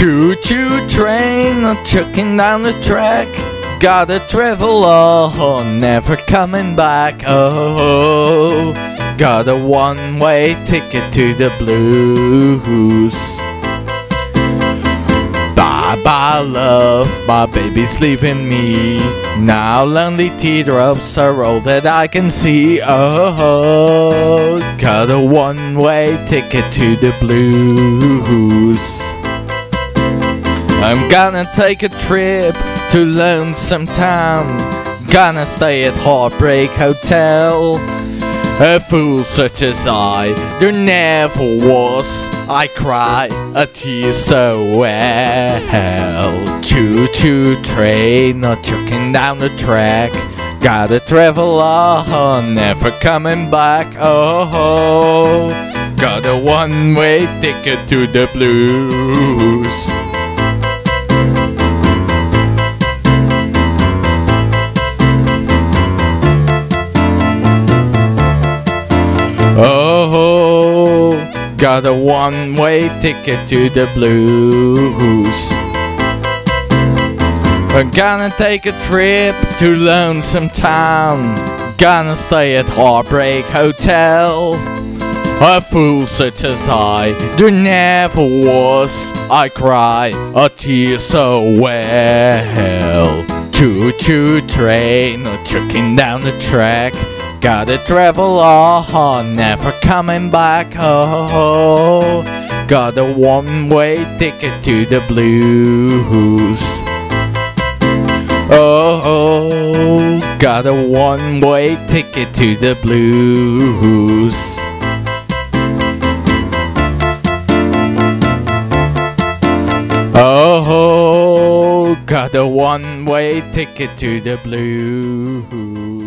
Choo choo train, chucking down the track. Gotta travel on, oh, never coming back. Oh, got a one way ticket to the blues. Bye bye, love, my baby's leaving me. Now lonely teardrops are all that I can see. Oh, got a one way ticket to the blues. I'm gonna take a trip to Lonesome Town. Gonna stay at Heartbreak Hotel. A fool such as I, there never was. I cry a tear so well. Choo choo train, not chucking down the track. Gotta travel on, never coming back. Oh, got a one way ticket to the blues. Got a one way ticket to the blues. We're gonna take a trip to Lonesome Town. Gonna stay at Heartbreak Hotel. A fool such as I, there never was. I cry a tear so well. Choo choo train, chucking down the track. Gotta travel on, never coming back. Oh, got a one way ticket to the blues. Oh, oh got a one way ticket to the blues. Oh, got a one way ticket to the blues.